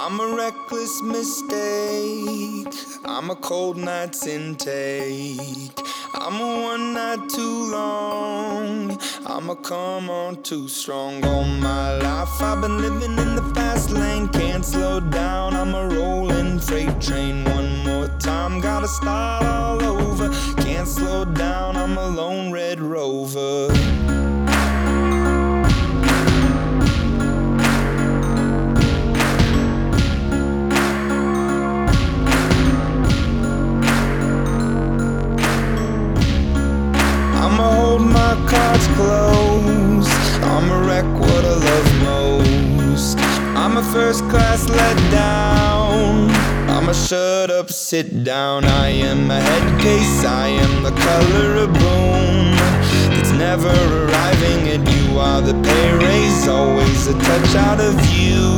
I'm a reckless mistake. I'm a cold night's intake. I'm a one night too long. I'm a come on too strong. All my life I've been living in the fast lane. Can't slow down. I'm a rolling freight train. One more time, gotta start all over. Cards close. I'ma wreck what I love most. I'm a first class let down. I'ma shut up, sit down. I am a head case. I am the color of boom. It's never arriving, and you are the pay raise. Always a touch out of you.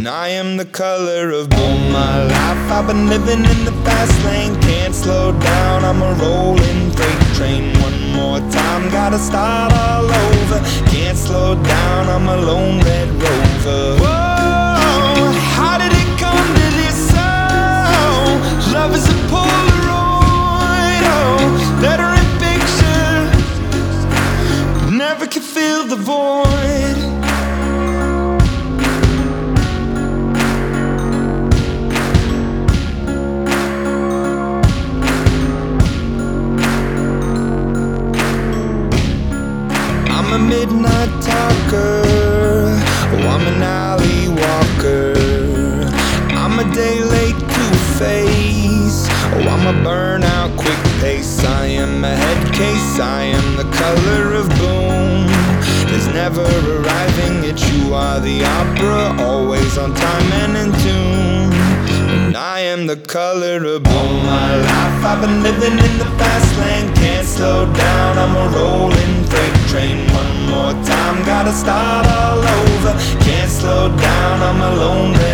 And I am the color of boom. My life, I've been living in the fast lane. Can't slow down. I'm a rolling freight train. One more time, gotta start all over. Can't slow down. I'm a lone red rover. Whoa, how did it come to this? Oh, love is a Polaroid. Oh, letter in picture. Never can fill the void. I'm a midnight talker. Oh, I'm an alley walker. I'm a day late to face. Oh, I'm a burnout quick pace. I am a head case. I am the color of boom. There's never arriving, yet you are the opera. Always on time and in tune. And I am the color of boom. My life, I've been living in the fast lane. Can't slow down. I'm a rolling gotta start all over. Can't slow down, I'm lonely